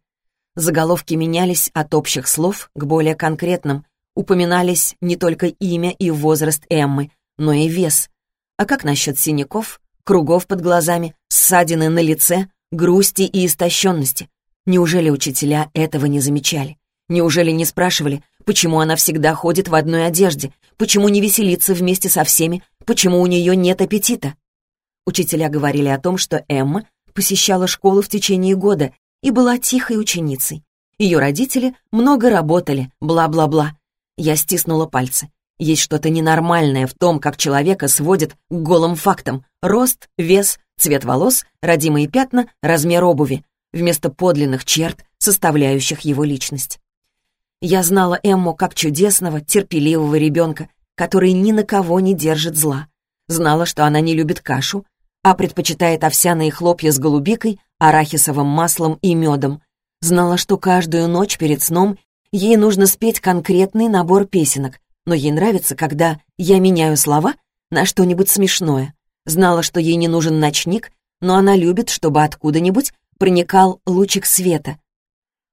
Заголовки менялись от общих слов к более конкретным, упоминались не только имя и возраст Эммы, но и вес. А как насчет синяков, кругов под глазами, ссадины на лице, грусти и истощенности? Неужели учителя этого не замечали? Неужели не спрашивали, почему она всегда ходит в одной одежде, почему не веселится вместе со всеми, почему у нее нет аппетита? Учителя говорили о том, что Эмма посещала школу в течение года и была тихой ученицей. Ее родители много работали, бла-бла-бла. Я стиснула пальцы. Есть что-то ненормальное в том, как человека сводит к голым фактам. Рост, вес, цвет волос, родимые пятна, размер обуви, вместо подлинных черт, составляющих его личность. Я знала Эмму как чудесного, терпеливого ребенка, который ни на кого не держит зла. Знала, что она не любит кашу, а предпочитает овсяные хлопья с голубикой, арахисовым маслом и медом. Знала, что каждую ночь перед сном ей нужно спеть конкретный набор песенок, но ей нравится, когда я меняю слова на что-нибудь смешное. Знала, что ей не нужен ночник, но она любит, чтобы откуда-нибудь проникал лучик света.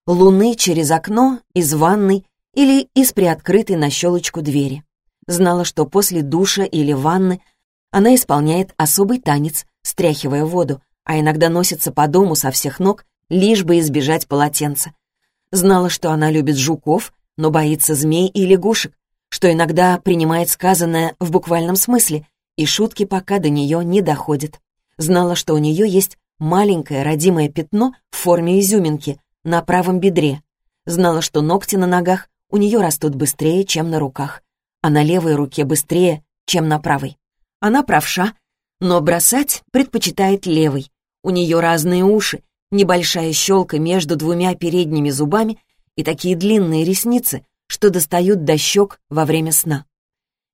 Луны через окно, из ванной или из приоткрытой на щелочку двери. Знала, что после душа или ванны она исполняет особый танец, стряхивая воду, а иногда носится по дому со всех ног, лишь бы избежать полотенца. Знала, что она любит жуков, но боится змей и лягушек, что иногда принимает сказанное в буквальном смысле, и шутки пока до нее не доходят. Знала, что у нее есть маленькое родимое пятно в форме изюминки на правом бедре. Знала, что ногти на ногах у нее растут быстрее, чем на руках, а на левой руке быстрее, чем на правой. Она правша, но бросать предпочитает левой. У нее разные уши, небольшая щелка между двумя передними зубами и такие длинные ресницы, что достают до щек во время сна.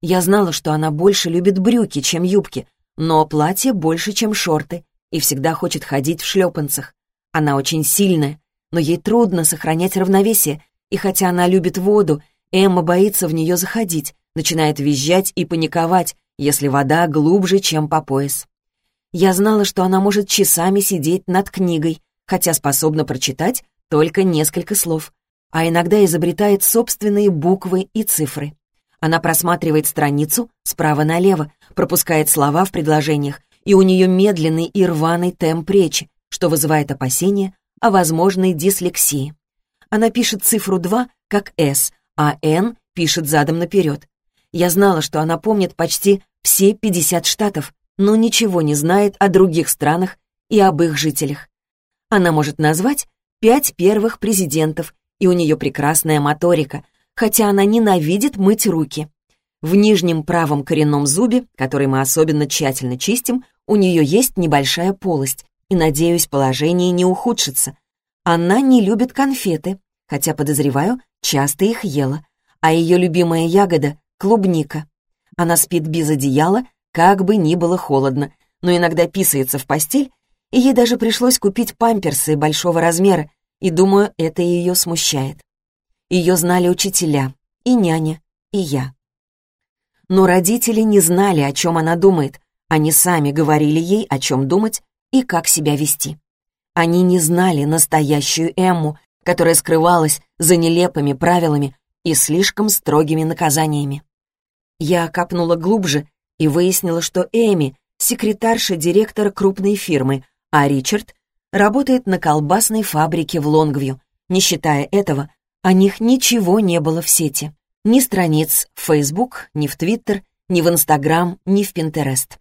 Я знала, что она больше любит брюки, чем юбки, но платье больше, чем шорты, и всегда хочет ходить в шлепанцах. Она очень сильная, но ей трудно сохранять равновесие, и хотя она любит воду, Эмма боится в нее заходить, начинает визжать и паниковать, если вода глубже, чем по пояс. Я знала, что она может часами сидеть над книгой, хотя способна прочитать только несколько слов, а иногда изобретает собственные буквы и цифры. Она просматривает страницу справа налево, пропускает слова в предложениях, и у нее медленный и рваный темп речи, что вызывает опасения о возможной дислексии. Она пишет цифру 2 как «С», а «Н» пишет задом наперед. Я знала, что она помнит почти все 50 штатов, но ничего не знает о других странах и об их жителях. Она может назвать пять первых президентов, и у нее прекрасная моторика, хотя она ненавидит мыть руки. В нижнем правом коренном зубе, который мы особенно тщательно чистим, у нее есть небольшая полость, и, надеюсь, положение не ухудшится. Она не любит конфеты, хотя, подозреваю, часто их ела, а ее любимая ягода — клубника. Она спит без одеяла, как бы ни было холодно, но иногда писается в постель, и ей даже пришлось купить памперсы большого размера, и, думаю, это ее смущает. Ее знали учителя, и няня, и я. Но родители не знали, о чем она думает. Они сами говорили ей, о чем думать и как себя вести. Они не знали настоящую Эмму, которая скрывалась за нелепыми правилами и слишком строгими наказаниями. Я копнула глубже и выяснила, что Эми — секретарша директора крупной фирмы, а Ричард работает на колбасной фабрике в Лонгвью. Не считая этого, о них ничего не было в сети. Ни страниц в Facebook, ни в Twitter, ни в Instagram, ни в Pinterest.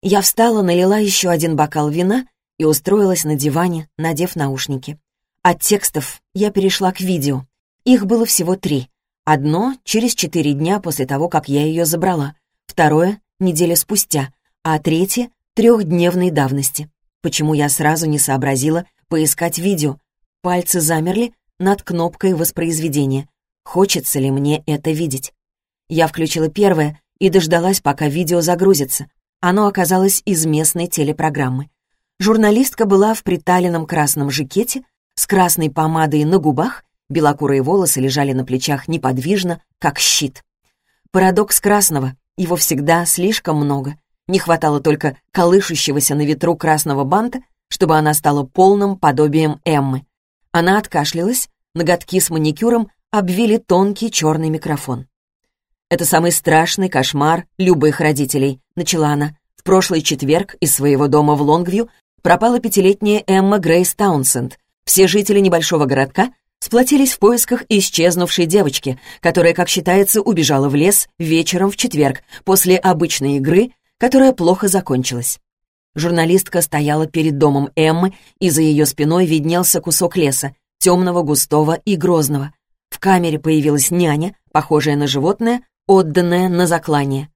Я встала, налила еще один бокал вина и устроилась на диване, надев наушники. От текстов я перешла к видео. Их было всего три. Одно — через четыре дня после того, как я ее забрала. Второе — неделя спустя. А третье — трехдневной давности. Почему я сразу не сообразила поискать видео? Пальцы замерли над кнопкой воспроизведения. Хочется ли мне это видеть? Я включила первое и дождалась, пока видео загрузится. Оно оказалось из местной телепрограммы. Журналистка была в приталенном красном жакете, с красной помадой на губах, белокурые волосы лежали на плечах неподвижно, как щит. Парадокс красного, его всегда слишком много. Не хватало только колышущегося на ветру красного банта, чтобы она стала полным подобием Эммы. Она откашлялась, ноготки с маникюром обвили тонкий черный микрофон. «Это самый страшный кошмар любых родителей», — начала она. В прошлый четверг из своего дома в Лонгвью пропала пятилетняя Эмма Грейс Таунсенд. Все жители небольшого городка сплотились в поисках исчезнувшей девочки, которая, как считается, убежала в лес вечером в четверг после обычной игры которая плохо закончилась. Журналистка стояла перед домом Эммы, и за ее спиной виднелся кусок леса, темного, густого и грозного. В камере появилась няня, похожая на животное, отданное на заклание.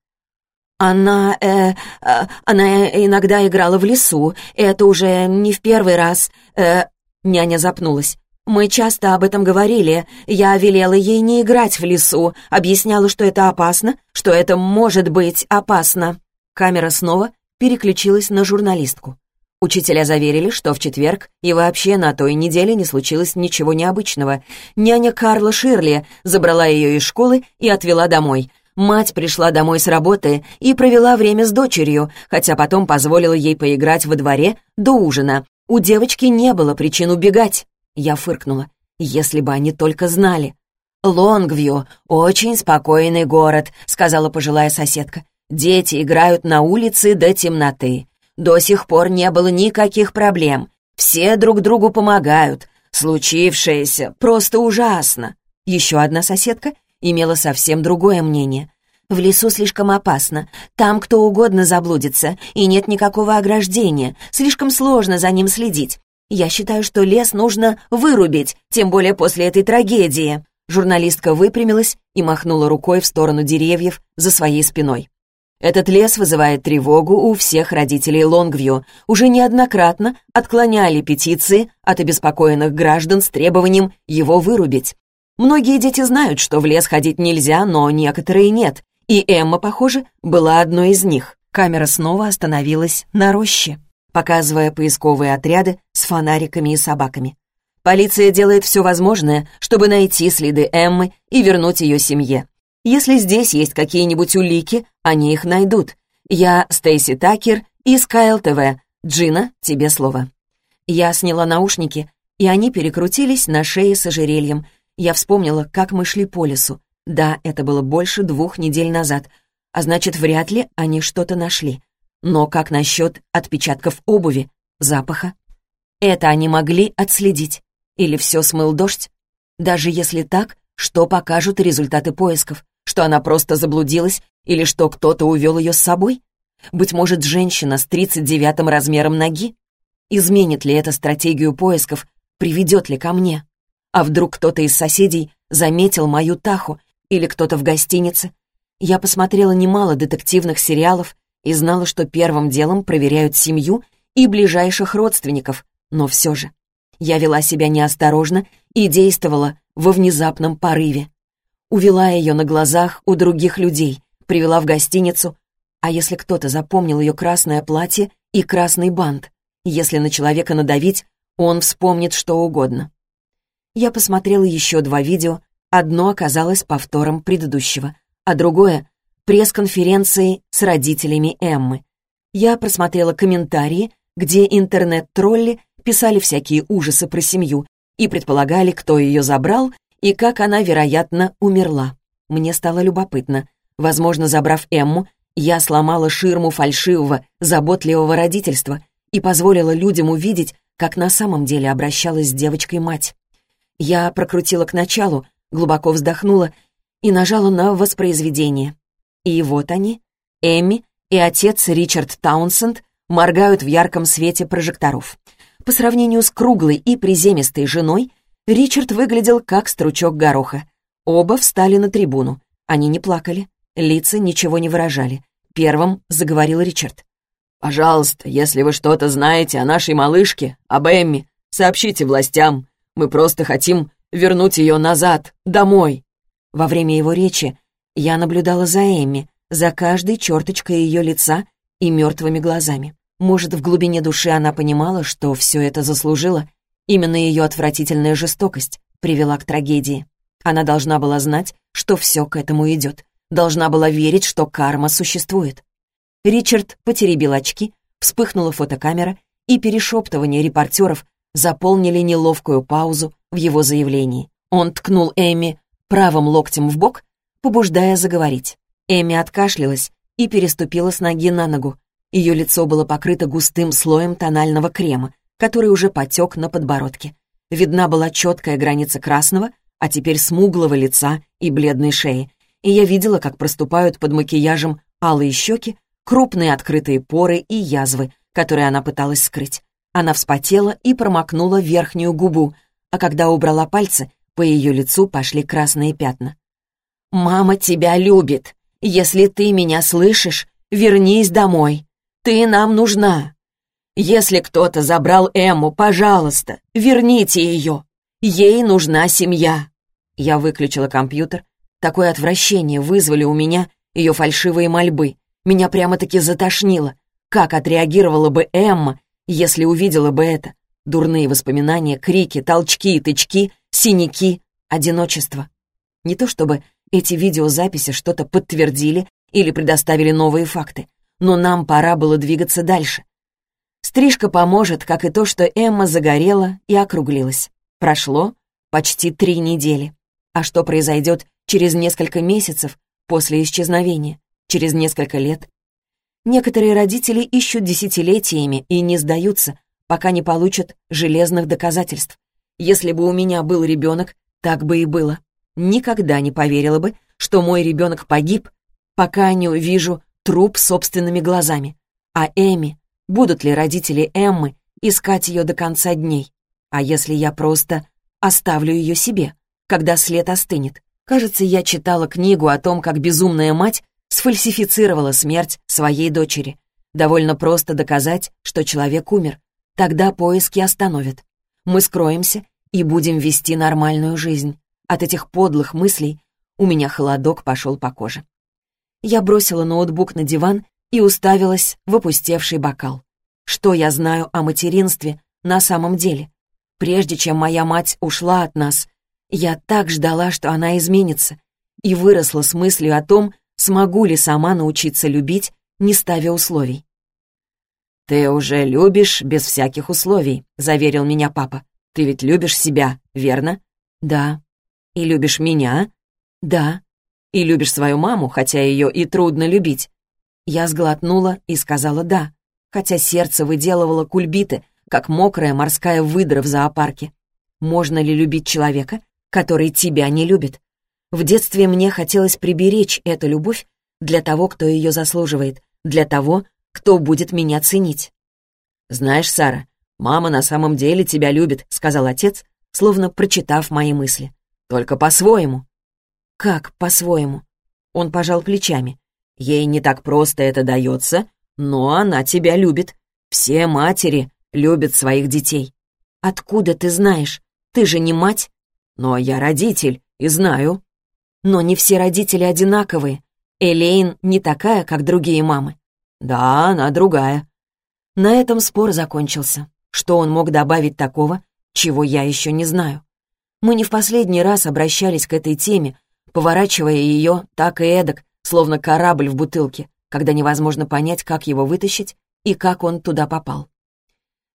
«Она... Э, э, она иногда играла в лесу, это уже не в первый раз...» э, Няня запнулась. «Мы часто об этом говорили. Я велела ей не играть в лесу, объясняла, что это опасно, что это может быть опасно». Камера снова переключилась на журналистку. Учителя заверили, что в четверг и вообще на той неделе не случилось ничего необычного. Няня Карла Ширли забрала ее из школы и отвела домой. Мать пришла домой с работы и провела время с дочерью, хотя потом позволила ей поиграть во дворе до ужина. У девочки не было причин убегать. Я фыркнула. Если бы они только знали. «Лонгвью — очень спокойный город», — сказала пожилая соседка. Дети играют на улице до темноты. До сих пор не было никаких проблем. Все друг другу помогают. Случившееся просто ужасно. Еще одна соседка имела совсем другое мнение. В лесу слишком опасно. Там кто угодно заблудится, и нет никакого ограждения. Слишком сложно за ним следить. Я считаю, что лес нужно вырубить, тем более после этой трагедии. Журналистка выпрямилась и махнула рукой в сторону деревьев за своей спиной. Этот лес вызывает тревогу у всех родителей Лонгвью. Уже неоднократно отклоняли петиции от обеспокоенных граждан с требованием его вырубить. Многие дети знают, что в лес ходить нельзя, но некоторые нет. И Эмма, похоже, была одной из них. Камера снова остановилась на роще, показывая поисковые отряды с фонариками и собаками. Полиция делает все возможное, чтобы найти следы Эммы и вернуть ее семье. Если здесь есть какие-нибудь улики, они их найдут. Я Стейси Такер из Кайл ТВ. Джина, тебе слово». Я сняла наушники, и они перекрутились на шее с ожерельем. Я вспомнила, как мы шли по лесу. Да, это было больше двух недель назад, а значит, вряд ли они что-то нашли. Но как насчет отпечатков обуви, запаха? Это они могли отследить. Или все смыл дождь? Даже если так, что покажут результаты поисков? Что она просто заблудилась или что кто-то увел ее с собой? Быть может, женщина с 39-м размером ноги? Изменит ли это стратегию поисков? Приведет ли ко мне? А вдруг кто-то из соседей заметил мою таху или кто-то в гостинице? Я посмотрела немало детективных сериалов и знала, что первым делом проверяют семью и ближайших родственников, но все же. Я вела себя неосторожно и действовала во внезапном порыве. Увела ее на глазах у других людей, привела в гостиницу, а если кто-то запомнил ее красное платье и красный бант? Если на человека надавить, он вспомнит что угодно. Я посмотрела еще два видео, одно оказалось повтором предыдущего, а другое — пресс-конференции с родителями Эммы. Я просмотрела комментарии, где интернет-тролли писали всякие ужасы про семью и предполагали, кто ее забрал и как она, вероятно, умерла. Мне стало любопытно. Возможно, забрав Эмму, я сломала ширму фальшивого, заботливого родительства и позволила людям увидеть, как на самом деле обращалась с девочкой мать. Я прокрутила к началу, глубоко вздохнула и нажала на воспроизведение. И вот они, Эмми и отец Ричард Таунсенд, моргают в ярком свете прожекторов. По сравнению с круглой и приземистой женой, Ричард выглядел как стручок гороха. Оба встали на трибуну. Они не плакали, лица ничего не выражали. Первым заговорил Ричард. «Пожалуйста, если вы что-то знаете о нашей малышке, об Эмми, сообщите властям. Мы просто хотим вернуть ее назад, домой». Во время его речи я наблюдала за Эмми, за каждой черточкой ее лица и мертвыми глазами. Может, в глубине души она понимала, что все это заслужило. Именно ее отвратительная жестокость привела к трагедии. Она должна была знать, что все к этому идет. Должна была верить, что карма существует. Ричард потеребил очки, вспыхнула фотокамера, и перешептывания репортеров заполнили неловкую паузу в его заявлении. Он ткнул Эми правым локтем в бок, побуждая заговорить. Эми откашлялась и переступила с ноги на ногу. Ее лицо было покрыто густым слоем тонального крема, который уже потек на подбородке. Видна была четкая граница красного, а теперь смуглого лица и бледной шеи, и я видела, как проступают под макияжем алые щеки, крупные открытые поры и язвы, которые она пыталась скрыть. Она вспотела и промокнула верхнюю губу, а когда убрала пальцы, по ее лицу пошли красные пятна. «Мама тебя любит. Если ты меня слышишь, вернись домой. Ты нам нужна. Если кто-то забрал Эмму, пожалуйста, верните ее. Ей нужна семья». Я выключила компьютер. Такое отвращение вызвали у меня ее фальшивые мольбы. Меня прямо-таки затошнило. Как отреагировала бы Эмма, если увидела бы это? Дурные воспоминания, крики, толчки и тычки, синяки, одиночество. Не то чтобы эти видеозаписи что-то подтвердили или предоставили новые факты, но нам пора было двигаться дальше. Стрижка поможет, как и то, что Эмма загорела и округлилась. Прошло почти три недели. А что произойдет через несколько месяцев после исчезновения? через несколько лет. Некоторые родители ищут десятилетиями и не сдаются, пока не получат железных доказательств. Если бы у меня был ребенок, так бы и было. Никогда не поверила бы, что мой ребенок погиб, пока не увижу труп собственными глазами. А Эми, будут ли родители Эммы искать ее до конца дней? А если я просто оставлю ее себе, когда след остынет? Кажется, я читала книгу о том, как безумная мать сфальсифицировала смерть своей дочери. Довольно просто доказать, что человек умер. Тогда поиски остановят. Мы скроемся и будем вести нормальную жизнь. От этих подлых мыслей у меня холодок пошел по коже. Я бросила ноутбук на диван и уставилась в опустевший бокал. Что я знаю о материнстве на самом деле? Прежде чем моя мать ушла от нас, я так ждала, что она изменится, и выросла с мыслью о том, смогу ли сама научиться любить, не ставя условий. «Ты уже любишь без всяких условий», — заверил меня папа. «Ты ведь любишь себя, верно?» «Да». «И любишь меня?» «Да». «И любишь свою маму, хотя ее и трудно любить?» Я сглотнула и сказала «да», хотя сердце выделывало кульбиты, как мокрая морская выдра в зоопарке. Можно ли любить человека, который тебя не любит? В детстве мне хотелось приберечь эту любовь для того, кто ее заслуживает, для того, кто будет меня ценить. «Знаешь, Сара, мама на самом деле тебя любит», — сказал отец, словно прочитав мои мысли. «Только по-своему». «Как по-своему?» Он пожал плечами. «Ей не так просто это дается, но она тебя любит. Все матери любят своих детей». «Откуда ты знаешь? Ты же не мать». «Но я родитель и знаю». «Но не все родители одинаковые. Элейн не такая, как другие мамы». «Да, она другая». На этом спор закончился. Что он мог добавить такого, чего я еще не знаю? Мы не в последний раз обращались к этой теме, поворачивая ее так и эдак, словно корабль в бутылке, когда невозможно понять, как его вытащить и как он туда попал.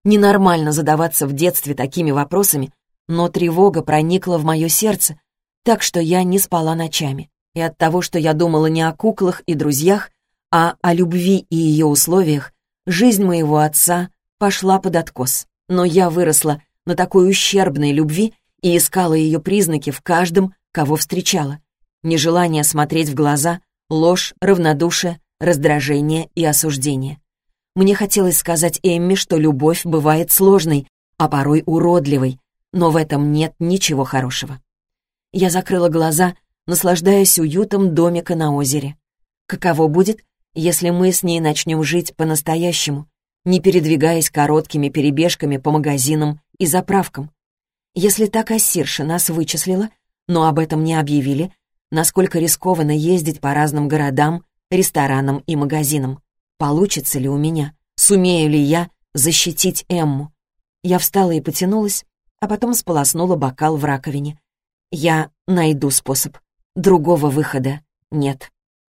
Ненормально задаваться в детстве такими вопросами, но тревога проникла в мое сердце, так что я не спала ночами. И от того, что я думала не о куклах и друзьях, а о любви и ее условиях, жизнь моего отца пошла под откос. Но я выросла на такой ущербной любви и искала ее признаки в каждом, кого встречала. Нежелание смотреть в глаза, ложь, равнодушие, раздражение и осуждение. Мне хотелось сказать Эмми, что любовь бывает сложной, а порой уродливой, но в этом нет ничего хорошего. Я закрыла глаза, наслаждаясь уютом домика на озере. Каково будет, если мы с ней начнем жить по-настоящему, не передвигаясь короткими перебежками по магазинам и заправкам? Если та кассирша нас вычислила, но об этом не объявили, насколько рискованно ездить по разным городам, ресторанам и магазинам? Получится ли у меня? Сумею ли я защитить Эмму? Я встала и потянулась, а потом сполоснула бокал в раковине. Я найду способ. Другого выхода нет.